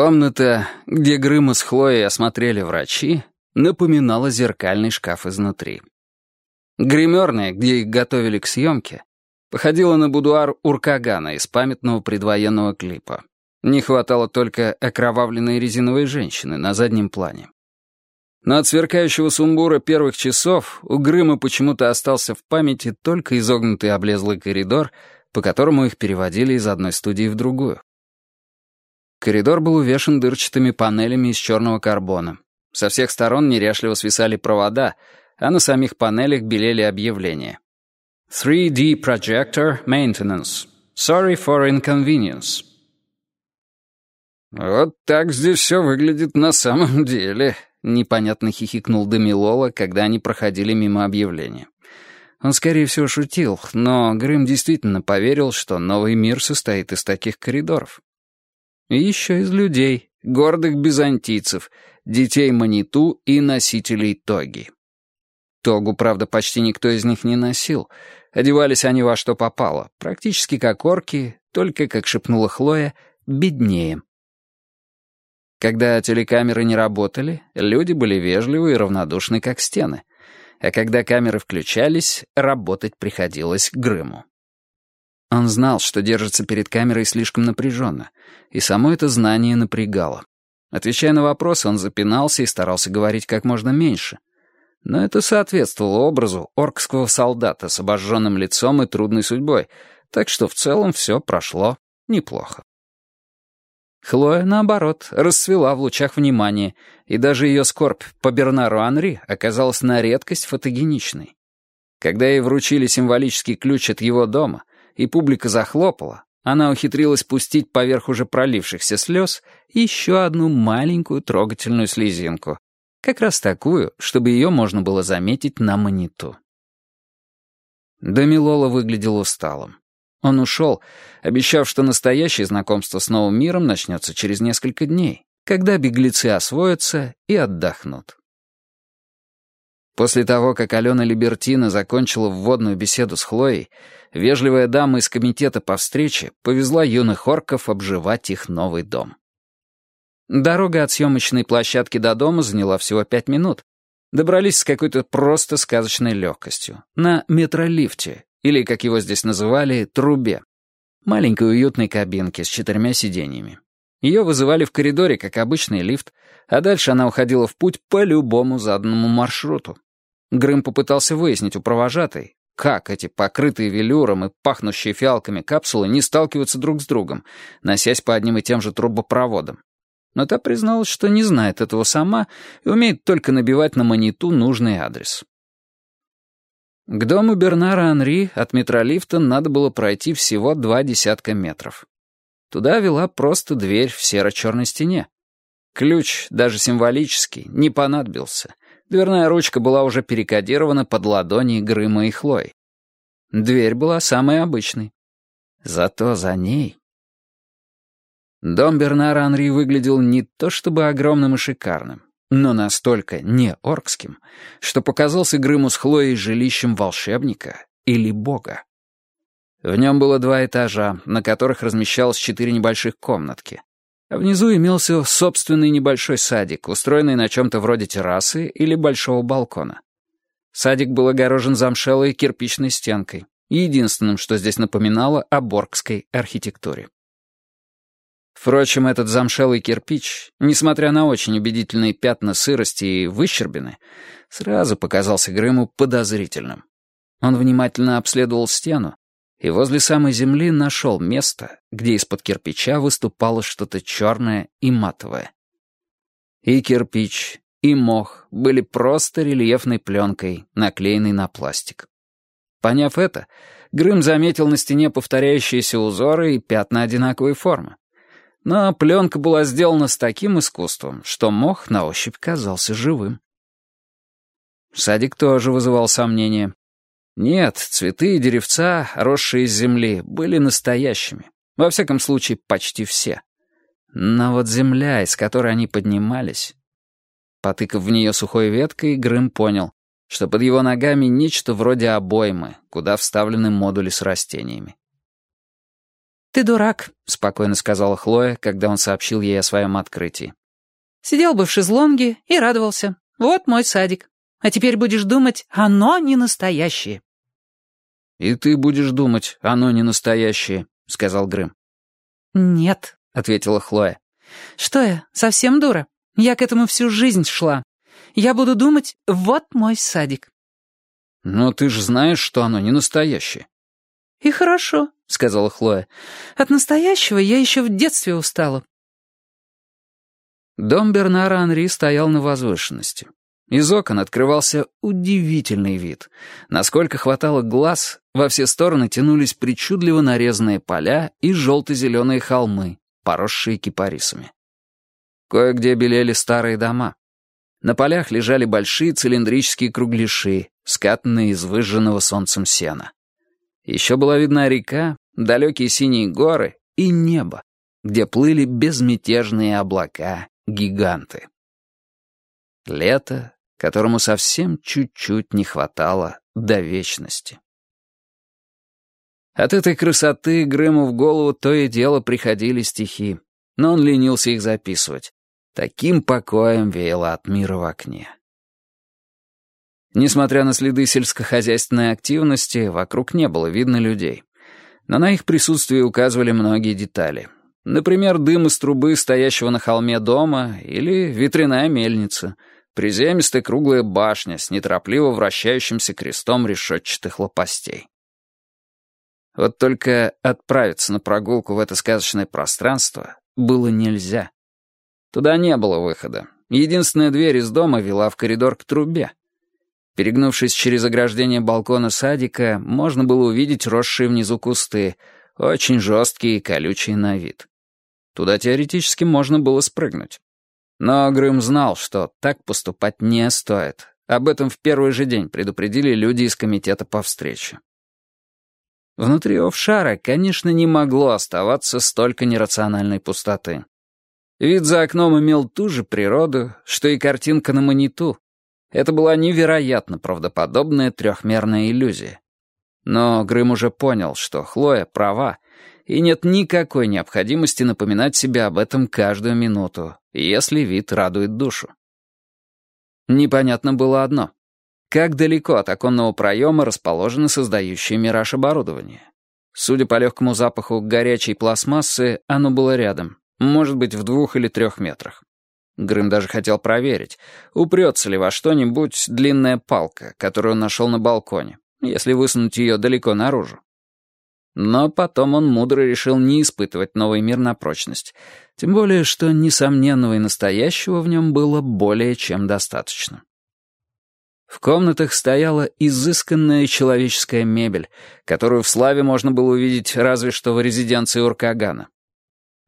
Комната, где Грыма с Хлоей осмотрели врачи, напоминала зеркальный шкаф изнутри. Гримерная, где их готовили к съемке, походила на будуар Уркагана из памятного предвоенного клипа. Не хватало только окровавленной резиновой женщины на заднем плане. Но от сверкающего сумбура первых часов у Грыма почему-то остался в памяти только изогнутый облезлый коридор, по которому их переводили из одной студии в другую. Коридор был увешан дырчатыми панелями из черного карбона. Со всех сторон неряшливо свисали провода, а на самих панелях белели объявления. 3D Projector Maintenance. Sorry for inconvenience. «Вот так здесь все выглядит на самом деле», — непонятно хихикнул Демилола, когда они проходили мимо объявления. Он, скорее всего, шутил, но Грым действительно поверил, что новый мир состоит из таких коридоров. И еще из людей, гордых византийцев, детей Маниту и носителей тоги. Тогу, правда, почти никто из них не носил. Одевались они во что попало, практически как орки, только, как шепнула Хлоя, беднее. Когда телекамеры не работали, люди были вежливы и равнодушны, как стены. А когда камеры включались, работать приходилось Грыму. Он знал, что держится перед камерой слишком напряженно, и само это знание напрягало. Отвечая на вопросы, он запинался и старался говорить как можно меньше. Но это соответствовало образу оркского солдата с обожженным лицом и трудной судьбой, так что в целом все прошло неплохо. Хлоя, наоборот, расцвела в лучах внимания, и даже ее скорбь по Бернару Анри оказалась на редкость фотогеничной. Когда ей вручили символический ключ от его дома, и публика захлопала, она ухитрилась пустить поверх уже пролившихся слез еще одну маленькую трогательную слезинку. Как раз такую, чтобы ее можно было заметить на маниту. Дамилола выглядел усталым. Он ушел, обещав, что настоящее знакомство с новым миром начнется через несколько дней, когда беглецы освоятся и отдохнут. После того, как Алена Либертина закончила вводную беседу с Хлоей, вежливая дама из комитета по встрече повезла юных орков обживать их новый дом. Дорога от съемочной площадки до дома заняла всего пять минут. Добрались с какой-то просто сказочной легкостью. На метролифте, или, как его здесь называли, трубе. Маленькой уютной кабинке с четырьмя сиденьями. Ее вызывали в коридоре, как обычный лифт, а дальше она уходила в путь по любому заданному маршруту. Грым попытался выяснить у провожатой, как эти покрытые велюром и пахнущие фиалками капсулы не сталкиваются друг с другом, носясь по одним и тем же трубопроводам. Но та призналась, что не знает этого сама и умеет только набивать на маниту нужный адрес. К дому Бернара Анри от метролифта надо было пройти всего два десятка метров. Туда вела просто дверь в серо-черной стене. Ключ, даже символический, не понадобился — Дверная ручка была уже перекодирована под ладони Грыма и Хлой. Дверь была самой обычной. Зато за ней... Дом Бернара Анри выглядел не то чтобы огромным и шикарным, но настолько не оркским, что показался Грыму с Хлоей жилищем волшебника или бога. В нем было два этажа, на которых размещалось четыре небольших комнатки. А внизу имелся собственный небольшой садик, устроенный на чем-то вроде террасы или большого балкона. Садик был огорожен замшелой кирпичной стенкой, единственным, что здесь напоминало о боргской архитектуре. Впрочем, этот замшелый кирпич, несмотря на очень убедительные пятна сырости и выщербины, сразу показался Грыму подозрительным. Он внимательно обследовал стену, и возле самой земли нашел место, где из-под кирпича выступало что-то черное и матовое. И кирпич, и мох были просто рельефной пленкой, наклеенной на пластик. Поняв это, Грым заметил на стене повторяющиеся узоры и пятна одинаковой формы. Но пленка была сделана с таким искусством, что мох на ощупь казался живым. Садик тоже вызывал сомнения. Нет, цветы и деревца, росшие из земли, были настоящими. Во всяком случае, почти все. Но вот земля, из которой они поднимались... Потыкав в нее сухой веткой, Грым понял, что под его ногами нечто вроде обоймы, куда вставлены модули с растениями. «Ты дурак», — спокойно сказала Хлоя, когда он сообщил ей о своем открытии. «Сидел бы в шезлонге и радовался. Вот мой садик. А теперь будешь думать, оно не настоящее». «И ты будешь думать, оно не настоящее», — сказал Грым. «Нет», — ответила Хлоя. «Что я, совсем дура? Я к этому всю жизнь шла. Я буду думать, вот мой садик». «Но ты же знаешь, что оно не настоящее». «И хорошо», — сказала Хлоя. «От настоящего я еще в детстве устала». Дом Бернара Анри стоял на возвышенности. Из окон открывался удивительный вид. Насколько хватало глаз, во все стороны тянулись причудливо нарезанные поля и желто-зеленые холмы, поросшие кипарисами. Кое-где белели старые дома. На полях лежали большие цилиндрические кругляши, скатанные из выжженного солнцем сена. Еще была видна река, далекие синие горы и небо, где плыли безмятежные облака-гиганты. Лето которому совсем чуть-чуть не хватало до вечности. От этой красоты Грыму в голову то и дело приходили стихи, но он ленился их записывать. Таким покоем веяло от мира в окне. Несмотря на следы сельскохозяйственной активности, вокруг не было видно людей. Но на их присутствие указывали многие детали. Например, дым из трубы, стоящего на холме дома, или ветряная мельница — Приземистая круглая башня с неторопливо вращающимся крестом решетчатых лопастей. Вот только отправиться на прогулку в это сказочное пространство было нельзя. Туда не было выхода. Единственная дверь из дома вела в коридор к трубе. Перегнувшись через ограждение балкона садика, можно было увидеть росшие внизу кусты, очень жесткие и колючие на вид. Туда теоретически можно было спрыгнуть. Но Грым знал, что так поступать не стоит. Об этом в первый же день предупредили люди из комитета по встрече. Внутри офшара, конечно, не могло оставаться столько нерациональной пустоты. Вид за окном имел ту же природу, что и картинка на маниту. Это была невероятно правдоподобная трехмерная иллюзия. Но Грым уже понял, что Хлоя права, и нет никакой необходимости напоминать себе об этом каждую минуту, если вид радует душу. Непонятно было одно. Как далеко от оконного проема расположено создающее мираж оборудование? Судя по легкому запаху горячей пластмассы, оно было рядом, может быть, в двух или трех метрах. Грым даже хотел проверить, упрется ли во что-нибудь длинная палка, которую он нашел на балконе, если высунуть ее далеко наружу. Но потом он мудро решил не испытывать новый мир на прочность, тем более, что несомненного и настоящего в нем было более чем достаточно. В комнатах стояла изысканная человеческая мебель, которую в славе можно было увидеть разве что в резиденции Уркагана.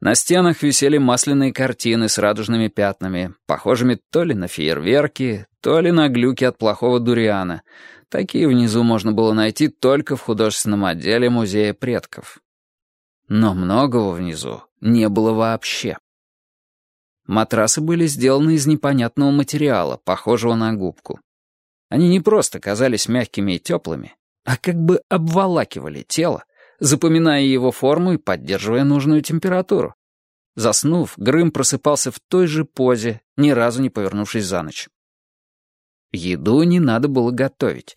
На стенах висели масляные картины с радужными пятнами, похожими то ли на фейерверки, то ли на глюки от плохого дуриана, Такие внизу можно было найти только в художественном отделе Музея предков. Но многого внизу не было вообще. Матрасы были сделаны из непонятного материала, похожего на губку. Они не просто казались мягкими и теплыми, а как бы обволакивали тело, запоминая его форму и поддерживая нужную температуру. Заснув, Грым просыпался в той же позе, ни разу не повернувшись за ночь. Еду не надо было готовить.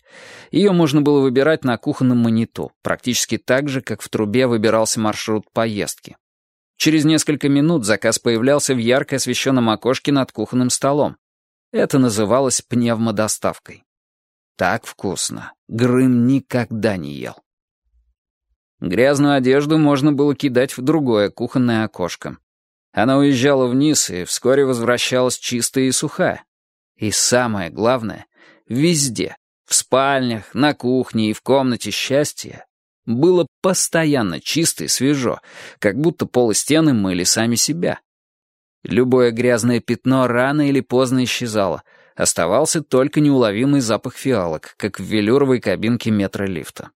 Ее можно было выбирать на кухонном маниту, практически так же, как в трубе выбирался маршрут поездки. Через несколько минут заказ появлялся в ярко освещенном окошке над кухонным столом. Это называлось пневмодоставкой. Так вкусно. Грым никогда не ел. Грязную одежду можно было кидать в другое кухонное окошко. Она уезжала вниз и вскоре возвращалась чистая и сухая. И самое главное, везде, в спальнях, на кухне и в комнате счастья, было постоянно чисто и свежо, как будто пол и стены мыли сами себя. Любое грязное пятно рано или поздно исчезало, оставался только неуловимый запах фиалок, как в велюровой кабинке метролифта.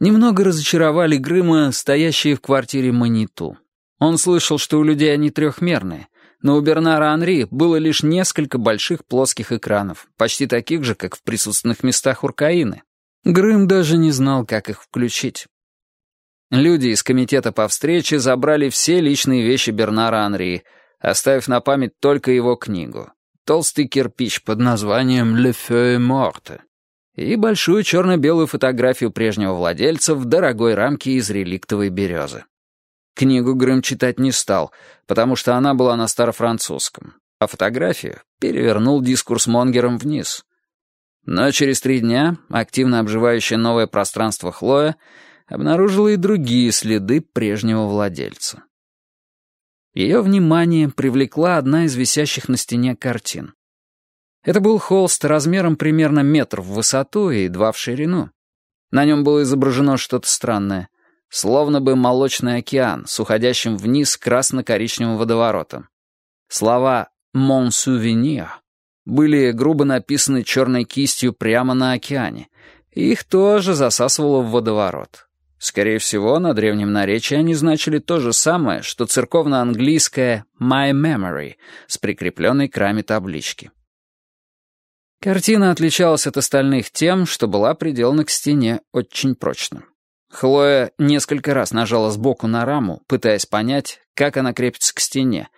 Немного разочаровали Грыма, стоящие в квартире Маниту. Он слышал, что у людей они трехмерные, но у Бернара Анри было лишь несколько больших плоских экранов, почти таких же, как в присутственных местах Уркаины. Грым даже не знал, как их включить. Люди из комитета по встрече забрали все личные вещи Бернара Анри, оставив на память только его книгу. Толстый кирпич под названием «Le feu morte» и большую черно-белую фотографию прежнего владельца в дорогой рамке из реликтовой березы. Книгу Грым читать не стал, потому что она была на старофранцузском, а фотографию перевернул дискурс Монгером вниз. Но через три дня активно обживающее новое пространство Хлоя обнаружила и другие следы прежнего владельца. Ее внимание привлекла одна из висящих на стене картин. Это был холст размером примерно метр в высоту и два в ширину. На нем было изображено что-то странное, словно бы молочный океан с уходящим вниз красно-коричневым водоворотом. Слова «Mon souvenir» были грубо написаны черной кистью прямо на океане, и их тоже засасывало в водоворот. Скорее всего, на древнем наречии они значили то же самое, что церковно-английское «my memory» с прикрепленной к раме таблички. Картина отличалась от остальных тем, что была приделана к стене очень прочно. Хлоя несколько раз нажала сбоку на раму, пытаясь понять, как она крепится к стене,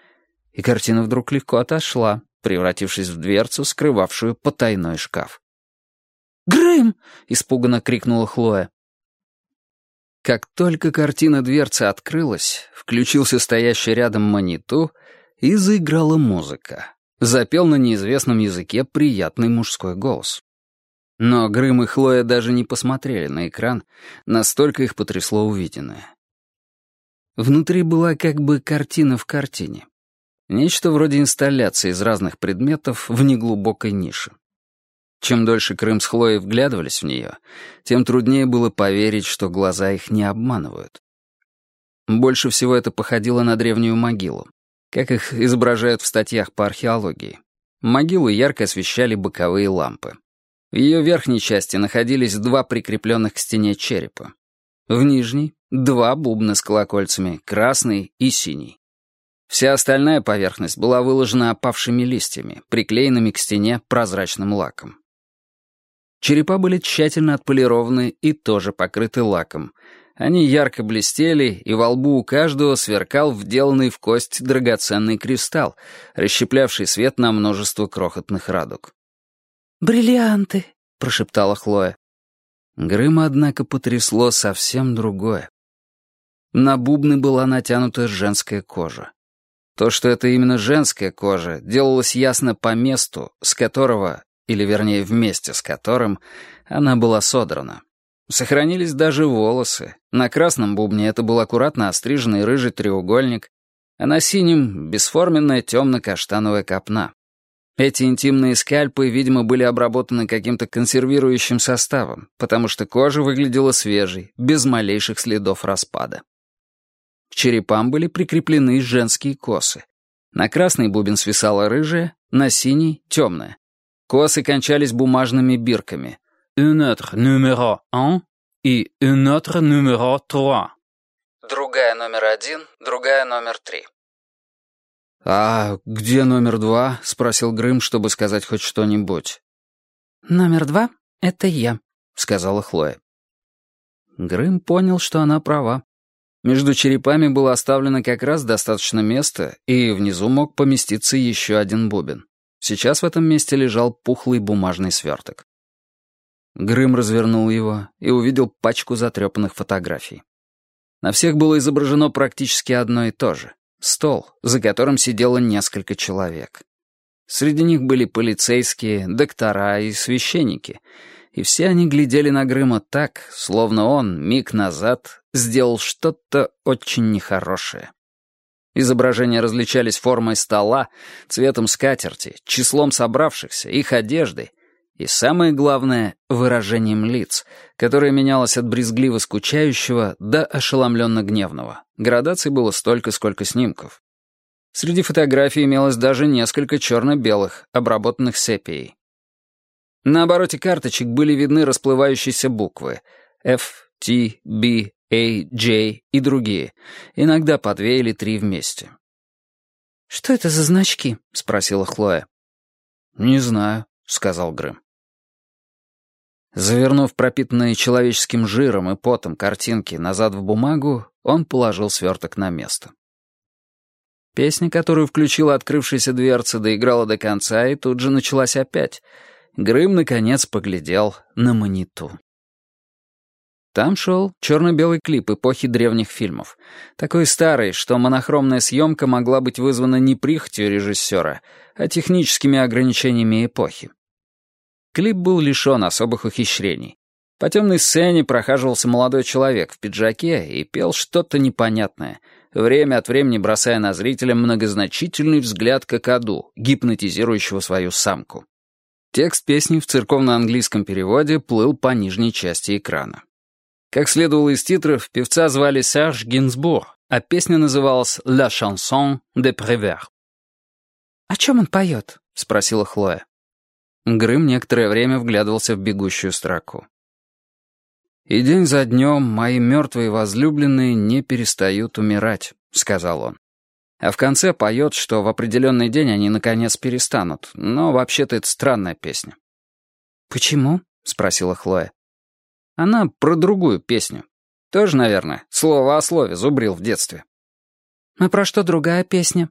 и картина вдруг легко отошла, превратившись в дверцу, скрывавшую потайной шкаф. «Грым!» — испуганно крикнула Хлоя. Как только картина дверцы открылась, включился стоящий рядом маниту, и заиграла музыка запел на неизвестном языке приятный мужской голос. Но Грым и Хлоя даже не посмотрели на экран, настолько их потрясло увиденное. Внутри была как бы картина в картине. Нечто вроде инсталляции из разных предметов в неглубокой нише. Чем дольше Крым с Хлоей вглядывались в нее, тем труднее было поверить, что глаза их не обманывают. Больше всего это походило на древнюю могилу как их изображают в статьях по археологии. Могилы ярко освещали боковые лампы. В ее верхней части находились два прикрепленных к стене черепа. В нижней — два бубна с колокольцами, красный и синий. Вся остальная поверхность была выложена опавшими листьями, приклеенными к стене прозрачным лаком. Черепа были тщательно отполированы и тоже покрыты лаком, они ярко блестели, и во лбу у каждого сверкал вделанный в кость драгоценный кристалл, расщеплявший свет на множество крохотных радуг. «Бриллианты», — прошептала Хлоя. Грыма, однако, потрясло совсем другое. На бубны была натянута женская кожа. То, что это именно женская кожа, делалось ясно по месту, с которого, или вернее вместе с которым, она была содрана. Сохранились даже волосы. На красном бубне это был аккуратно остриженный рыжий треугольник, а на синем — бесформенная темно-каштановая копна. Эти интимные скальпы, видимо, были обработаны каким-то консервирующим составом, потому что кожа выглядела свежей, без малейших следов распада. К черепам были прикреплены женские косы. На красный бубен свисала рыжая, на синий — темная. Косы кончались бумажными бирками, un autre numéro un и un autre numéro trois. Другая номер один, другая номер три. «А где номер два?» — спросил Грым, чтобы сказать хоть что-нибудь. «Номер два — это я», — сказала Хлоя. Грым понял, что она права. Между черепами было оставлено как раз достаточно места, и внизу мог поместиться еще один бубен. Сейчас в этом месте лежал пухлый бумажный сверток. Грым развернул его и увидел пачку затрепанных фотографий. На всех было изображено практически одно и то же. Стол, за которым сидело несколько человек. Среди них были полицейские, доктора и священники. И все они глядели на Грыма так, словно он, миг назад, сделал что-то очень нехорошее. Изображения различались формой стола, цветом скатерти, числом собравшихся, их одеждой — и самое главное — выражением лиц, которое менялось от брезгливо скучающего до ошеломленно гневного. Градаций было столько, сколько снимков. Среди фотографий имелось даже несколько черно-белых, обработанных сепией. На обороте карточек были видны расплывающиеся буквы F, T, B, A, J и другие, иногда по две или три вместе. «Что это за значки?» — спросила Хлоя. «Не знаю», — сказал Грэм. Завернув пропитанные человеческим жиром и потом картинки назад в бумагу, он положил сверток на место. Песня, которую включила открывшаяся дверца, доиграла до конца и тут же началась опять. Грым, наконец, поглядел на маниту. Там шел черно-белый клип эпохи древних фильмов. Такой старый, что монохромная съемка могла быть вызвана не прихотью режиссера, а техническими ограничениями эпохи. Клип был лишен особых ухищрений. По темной сцене прохаживался молодой человек в пиджаке и пел что-то непонятное, время от времени бросая на зрителя многозначительный взгляд какаду, гипнотизирующего свою самку. Текст песни в церковно-английском переводе плыл по нижней части экрана. Как следовало из титров, певца звали Серж Гинзбург, а песня называлась «La chanson de Prévert». «О чем он поет?» — спросила Хлоя. Грым некоторое время вглядывался в бегущую строку. «И день за днем мои мертвые возлюбленные не перестают умирать», — сказал он. А в конце поет, что в определенный день они наконец перестанут, но вообще-то это странная песня. «Почему?» — спросила Хлоя. Она про другую песню. Тоже, наверное, слово о слове зубрил в детстве. «А про что другая песня?»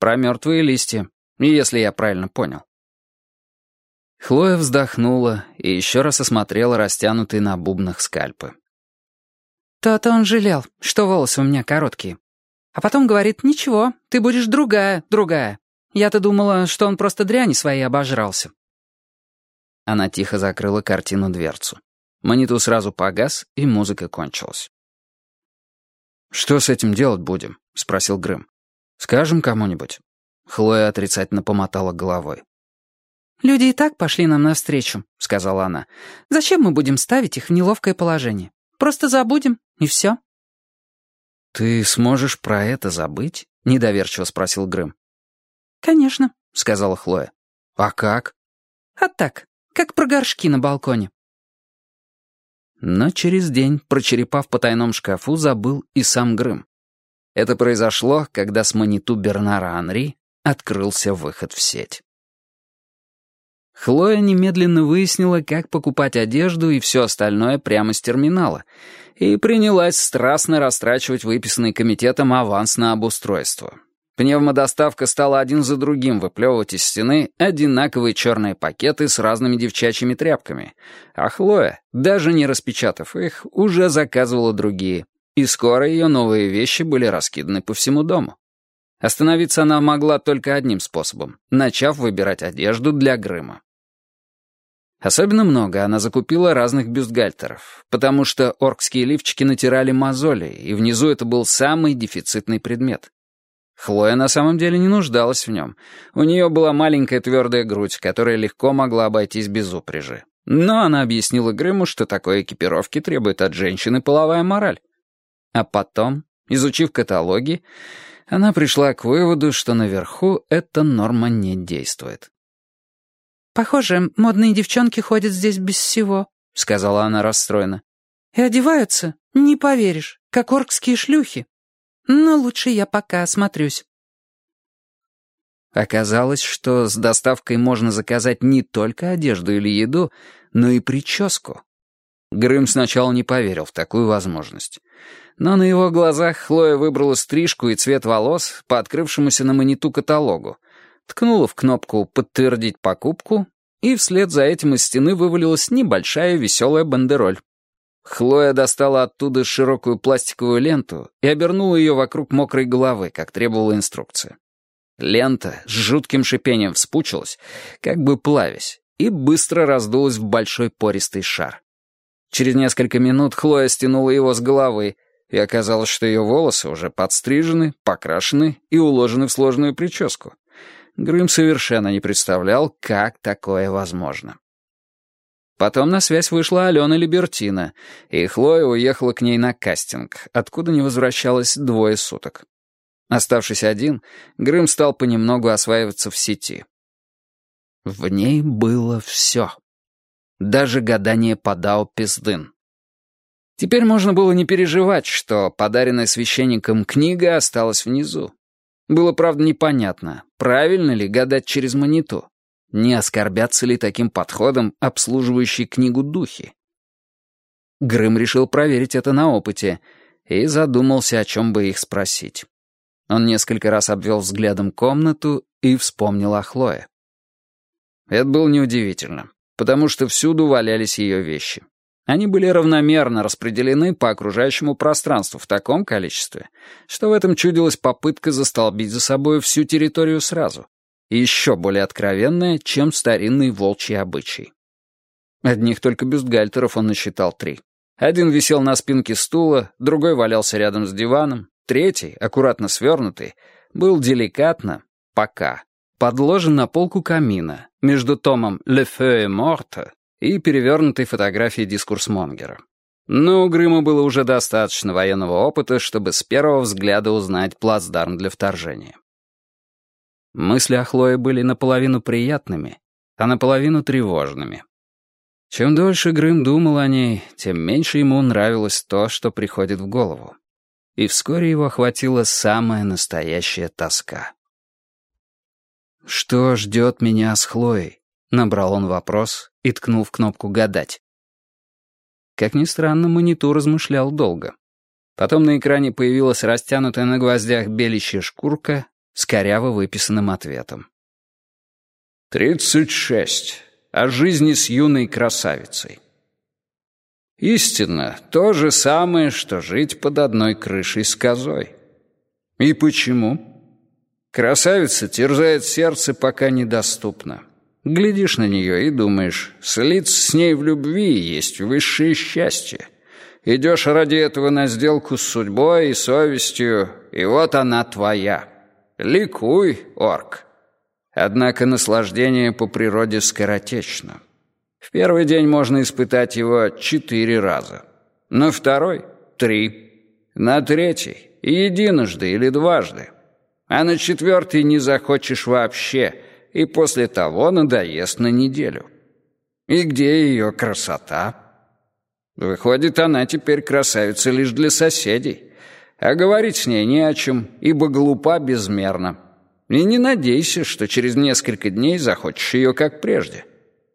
«Про мертвые листья, если я правильно понял». Хлоя вздохнула и еще раз осмотрела растянутые на бубнах скальпы. «То-то он жалел, что волосы у меня короткие. А потом говорит, ничего, ты будешь другая, другая. Я-то думала, что он просто дряни своей обожрался». Она тихо закрыла картину дверцу. Маниту сразу погас, и музыка кончилась. «Что с этим делать будем?» — спросил Грым. «Скажем кому-нибудь?» Хлоя отрицательно помотала головой. «Люди и так пошли нам навстречу», — сказала она. «Зачем мы будем ставить их в неловкое положение? Просто забудем, и все». «Ты сможешь про это забыть?» — недоверчиво спросил Грым. «Конечно», — сказала Хлоя. «А как?» «А так, как про горшки на балконе». Но через день, прочерепав по тайном шкафу, забыл и сам Грым. Это произошло, когда с маниту Бернара Анри открылся выход в сеть. Хлоя немедленно выяснила, как покупать одежду и все остальное прямо с терминала, и принялась страстно растрачивать выписанный комитетом аванс на обустройство. Пневмодоставка стала один за другим выплевывать из стены одинаковые черные пакеты с разными девчачьими тряпками, а Хлоя, даже не распечатав их, уже заказывала другие, и скоро ее новые вещи были раскиданы по всему дому. Остановиться она могла только одним способом, начав выбирать одежду для Грыма. Особенно много она закупила разных бюстгальтеров, потому что оркские лифчики натирали мозоли, и внизу это был самый дефицитный предмет. Хлоя на самом деле не нуждалась в нем. У нее была маленькая твердая грудь, которая легко могла обойтись без упряжи. Но она объяснила Грыму, что такой экипировки требует от женщины половая мораль. А потом, изучив каталоги, она пришла к выводу, что наверху эта норма не действует. «Похоже, модные девчонки ходят здесь без всего», — сказала она расстроенно. «И одеваются, не поверишь, как оркские шлюхи. Но лучше я пока осмотрюсь». Оказалось, что с доставкой можно заказать не только одежду или еду, но и прическу. Грым сначала не поверил в такую возможность. Но на его глазах Хлоя выбрала стрижку и цвет волос по открывшемуся на маниту каталогу, ткнула в кнопку «Подтвердить покупку», и вслед за этим из стены вывалилась небольшая веселая бандероль. Хлоя достала оттуда широкую пластиковую ленту и обернула ее вокруг мокрой головы, как требовала инструкция. Лента с жутким шипением вспучилась, как бы плавясь, и быстро раздулась в большой пористый шар. Через несколько минут Хлоя стянула его с головы, и оказалось, что ее волосы уже подстрижены, покрашены и уложены в сложную прическу. Грым совершенно не представлял, как такое возможно. Потом на связь вышла Алена Либертина, и Хлоя уехала к ней на кастинг, откуда не возвращалась двое суток. Оставшись один, Грым стал понемногу осваиваться в сети. В ней было все. Даже гадание по Дао Пиздын. Теперь можно было не переживать, что подаренная священником книга осталась внизу. Было, правда, непонятно, правильно ли гадать через маниту. Не оскорбятся ли таким подходом обслуживающие книгу духи? Грым решил проверить это на опыте и задумался, о чем бы их спросить. Он несколько раз обвел взглядом комнату и вспомнил о Хлое. Это было неудивительно, потому что всюду валялись ее вещи. Они были равномерно распределены по окружающему пространству в таком количестве, что в этом чудилась попытка застолбить за собой всю территорию сразу, и еще более откровенная, чем старинный волчий обычай. Одних только бюстгальтеров он насчитал три. Один висел на спинке стула, другой валялся рядом с диваном, третий, аккуратно свернутый, был деликатно, пока, подложен на полку камина между томом «Le Feu Morte» и перевернутой фотографией дискурсмонгера. Но у Грыма было уже достаточно военного опыта, чтобы с первого взгляда узнать плацдарм для вторжения. Мысли о Хлое были наполовину приятными, а наполовину тревожными. Чем дольше Грым думал о ней, тем меньше ему нравилось то, что приходит в голову. И вскоре его охватила самая настоящая тоска. «Что ждет меня с Хлоей?» — набрал он вопрос и ткнул в кнопку «Гадать». Как ни странно, монитор размышлял долго. Потом на экране появилась растянутая на гвоздях белищая шкурка с коряво выписанным ответом. «Тридцать шесть. О жизни с юной красавицей». Истинно, то же самое, что жить под одной крышей с козой. И почему? Красавица терзает сердце, пока недоступна. Глядишь на нее и думаешь, слиться с ней в любви есть высшее счастье. Идешь ради этого на сделку с судьбой и совестью, и вот она твоя. Ликуй, орк. Однако наслаждение по природе скоротечно. В первый день можно испытать его четыре раза. На второй — три. На третий — единожды или дважды. А на четвертый не захочешь вообще — и после того надоест на неделю. И где ее красота? Выходит, она теперь красавица лишь для соседей. А говорить с ней не о чем, ибо глупа безмерно. И не надейся, что через несколько дней захочешь ее как прежде.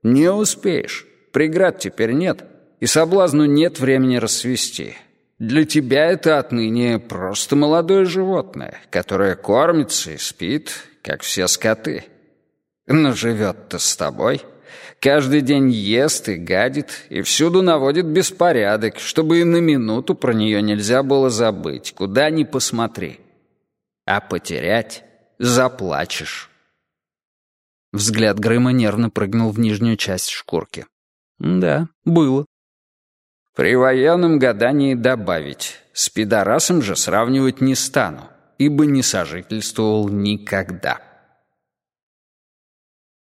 Не успеешь. Преград теперь нет, и соблазну нет времени рассвести. Для тебя это отныне просто молодое животное, которое кормится и спит, как все скоты. Но живет-то с тобой. Каждый день ест и гадит, и всюду наводит беспорядок, чтобы и на минуту про нее нельзя было забыть, куда ни посмотри. А потерять заплачешь. Взгляд Грыма нервно прыгнул в нижнюю часть шкурки. Да, было. При военном гадании добавить. С пидорасом же сравнивать не стану, ибо не сожительствовал никогда.